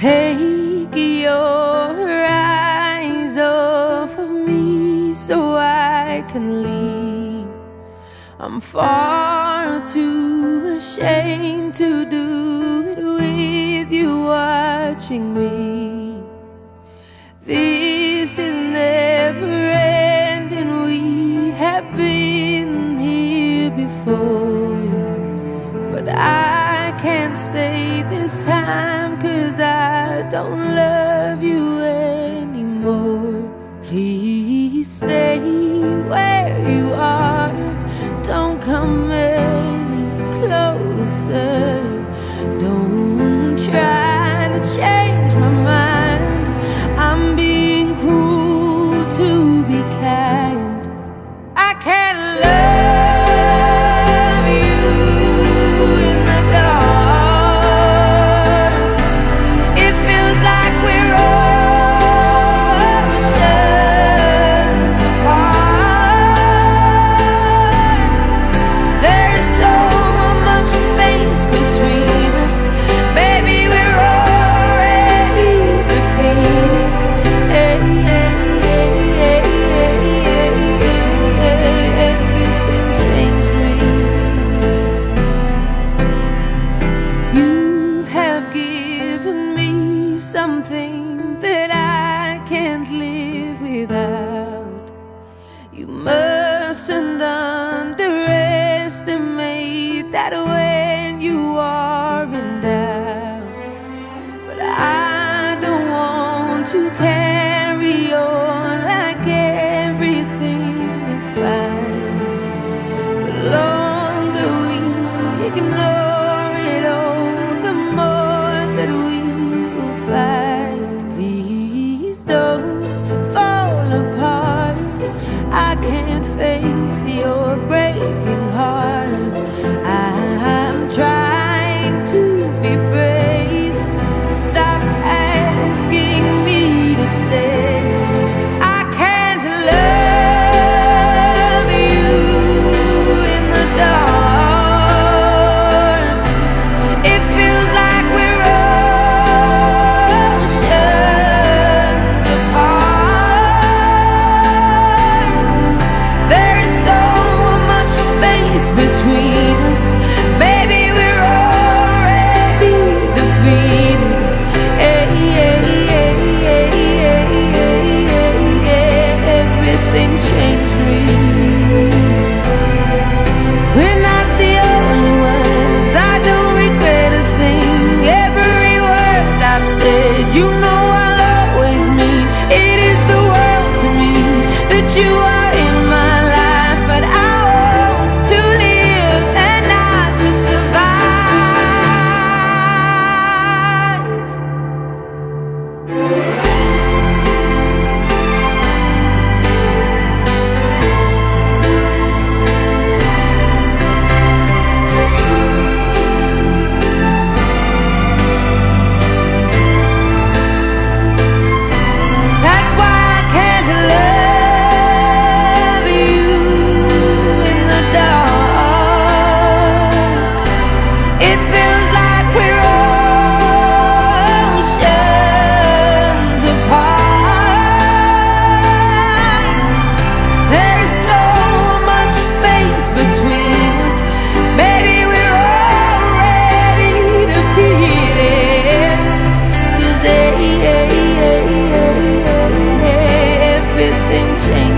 Take your eyes off of me so I can leave. I'm far too ashamed to do it with you watching me. This is never ending. We have been here before, but I can't stay this time cause I don't love you anymore. Please stay where you are, don't come any closer. Don't try to change my mind. I'm being cruel to be kind. I can't love have given me something that I can't live without. face your everything changed.